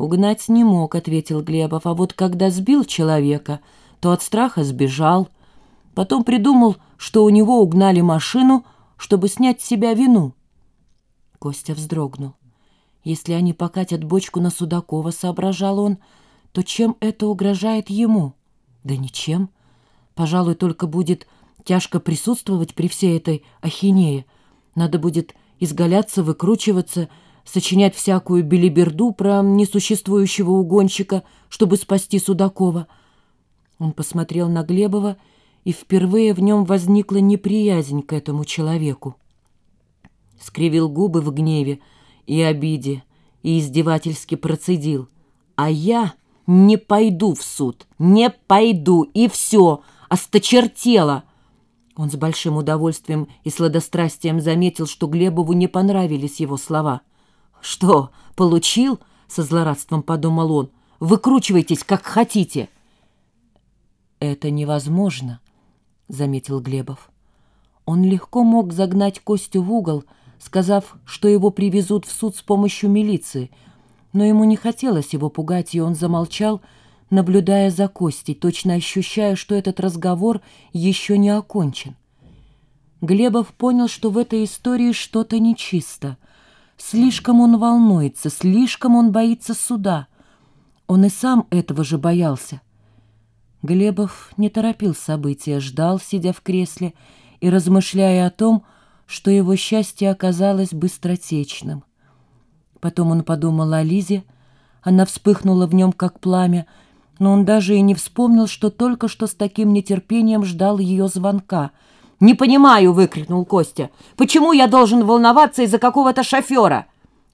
«Угнать не мог», — ответил Глебов, «а вот когда сбил человека, то от страха сбежал. Потом придумал, что у него угнали машину, чтобы снять с себя вину». Костя вздрогнул. «Если они покатят бочку на Судакова», — соображал он, — «то чем это угрожает ему?» «Да ничем. Пожалуй, только будет тяжко присутствовать при всей этой ахинее. Надо будет изгаляться, выкручиваться, сочинять всякую белиберду про несуществующего угонщика, чтобы спасти Судакова. Он посмотрел на Глебова, и впервые в нем возникла неприязнь к этому человеку. Скривил губы в гневе и обиде и издевательски процедил. «А я не пойду в суд, не пойду, и все, осточертело!» Он с большим удовольствием и сладострастием заметил, что Глебову не понравились его слова. «Что, получил?» — со злорадством подумал он. «Выкручивайтесь, как хотите». «Это невозможно», — заметил Глебов. Он легко мог загнать Костю в угол, сказав, что его привезут в суд с помощью милиции, но ему не хотелось его пугать, и он замолчал, наблюдая за Костей, точно ощущая, что этот разговор еще не окончен. Глебов понял, что в этой истории что-то нечисто. Слишком он волнуется, слишком он боится суда. Он и сам этого же боялся. Глебов не торопил события, ждал, сидя в кресле, и размышляя о том, что его счастье оказалось быстротечным. Потом он подумал о Лизе, она вспыхнула в нем, как пламя, но он даже и не вспомнил, что только что с таким нетерпением ждал ее звонка. «Не понимаю!» — выкрикнул Костя. «Почему я должен волноваться из-за какого-то шофера?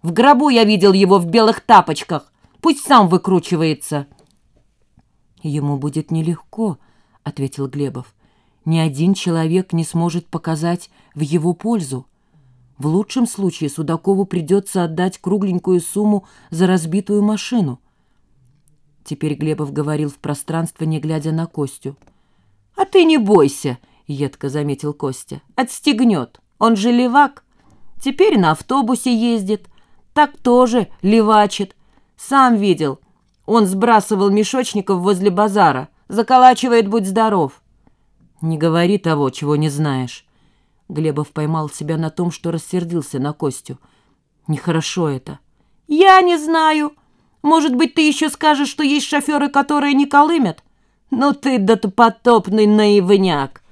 В гробу я видел его в белых тапочках. Пусть сам выкручивается!» «Ему будет нелегко», — ответил Глебов. «Ни один человек не сможет показать в его пользу. В лучшем случае Судакову придется отдать кругленькую сумму за разбитую машину». Теперь Глебов говорил в пространство, не глядя на Костю. «А ты не бойся», — едко заметил Костя. «Отстегнет. Он же левак. Теперь на автобусе ездит. Так тоже левачит. Сам видел. Он сбрасывал мешочников возле базара. Заколачивает, будь здоров». «Не говори того, чего не знаешь». Глебов поймал себя на том, что рассердился на Костю. «Нехорошо это». «Я не знаю», может быть, ты еще скажешь, что есть шоферы, которые не колымят? Ну ты да потопный наивняк.